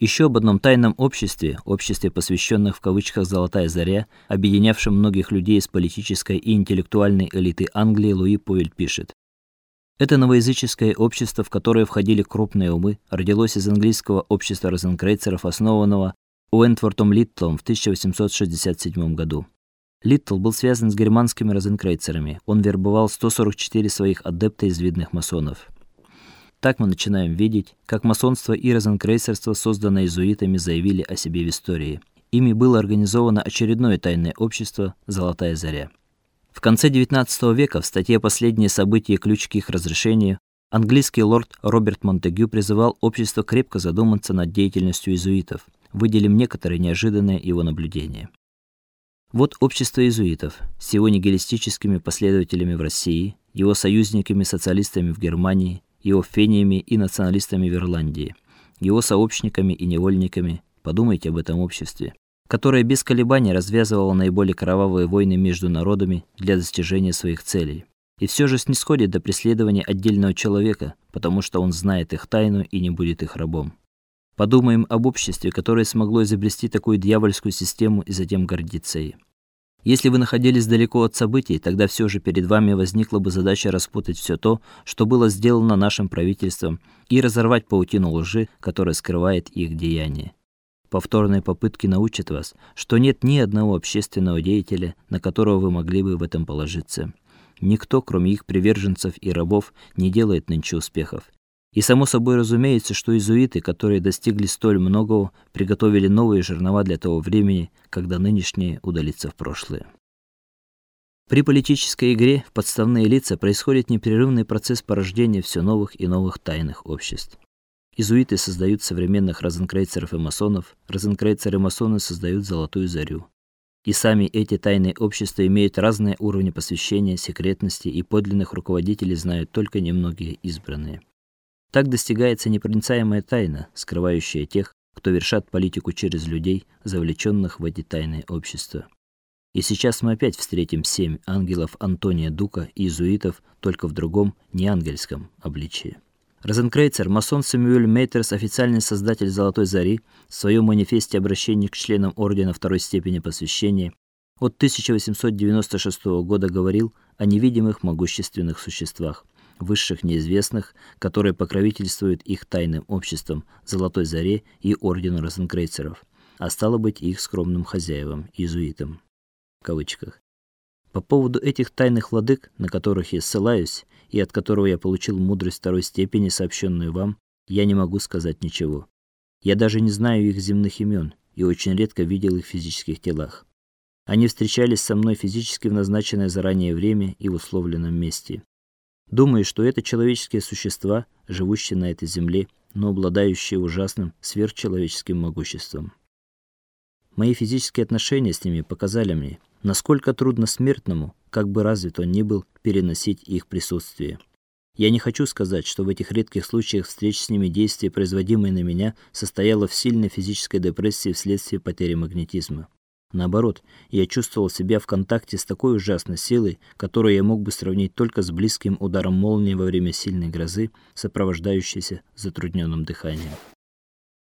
Еще об одном тайном обществе, обществе посвященных в кавычках Золотая заря, объединявшем многих людей из политической и интеллектуальной элиты Англии, Луи Повель пишет: это новоязыческое общество, в которое входили крупные умы, родилось из английского общества розенкрейцеров, основанного Уэнтвортом Литтлом в 1867 году. Литтл был связан с германскими розенкрейцерами. Он вербовал 144 своих адепта из видных масонов. Так мы начинаем видеть, как масонство и розенкрейцерство, созданное иезуитами, заявили о себе в истории. Ими было организовано очередное тайное общество Золотая заря. В конце XIX века в статье Последние события ключ к их разрешению английский лорд Роберт Монтегю призывал общество крепко задуматься над деятельностью иезуитов. Выделим некоторые неожиданные его наблюдения. Вот общество иезуитов с его нигилистическими последователями в России, его союзниками-социалистами в Германии, его фениями и националистами в Ирландии, его сообщниками и невольниками. Подумайте об этом обществе которая без колебаний развязывала наиболее кровавые войны между народами для достижения своих целей. И все же снисходит до преследования отдельного человека, потому что он знает их тайну и не будет их рабом. Подумаем об обществе, которое смогло изобрести такую дьявольскую систему и затем гордиться ей. Если вы находились далеко от событий, тогда все же перед вами возникла бы задача распутать все то, что было сделано нашим правительством, и разорвать паутину лжи, которая скрывает их деяния. Повторные попытки научат вас, что нет ни одного общественного деятеля, на которого вы могли бы в этом положиться. Никто, кроме их приверженцев и рабов, не делает нынче успехов. И само собой разумеется, что иезуиты, которые достигли столь многого, приготовили новые жернова для того времени, когда нынешние удалится в прошлое. При политической игре в подставные лица происходит непрерывный процесс порождения все новых и новых тайных обществ. Изуиты создают современных розенкрейцеров и масонов, розенкрейцеры и масоны создают золотую зарю. И сами эти тайные общества имеют разные уровни посвящения, секретности, и подлинных руководителей знают только немногие избранные. Так достигается непроницаемая тайна, скрывающая тех, кто вершат политику через людей, завлеченных в эти тайные общества. И сейчас мы опять встретим семь ангелов Антония Дука и иезуитов, только в другом, неангельском обличии. Розенкрейцер, масон Сэмюэль Мейтерс, официальный создатель Золотой зари, в своем манифесте обращения к членам ордена второй степени посвящения от 1896 года говорил о невидимых могущественных существах, высших неизвестных, которые покровительствуют их тайным обществам, Золотой заре и ордену Розенкрейцеров, а стало быть их скромным хозяевам, иезуитам. В кавычках. По поводу этих тайных владык, на которых я ссылаюсь и от которого я получил мудрость второй степени, сообщенную вам, я не могу сказать ничего. Я даже не знаю их земных имен и очень редко видел их в физических телах. Они встречались со мной физически в назначенное заранее время и в условленном месте. Думаю, что это человеческие существа, живущие на этой земле, но обладающие ужасным сверхчеловеческим могуществом. Мои физические отношения с ними показали мне, насколько трудно смертному, как бы развит он ни был, переносить их присутствие. Я не хочу сказать, что в этих редких случаях встреч с ними действие, производимое на меня, состояло в сильной физической депрессии вследствие потери магнетизма. Наоборот, я чувствовал себя в контакте с такой ужасной силой, которую я мог бы сравнить только с близким ударом молнии во время сильной грозы, сопровождающейся затрудненным дыханием.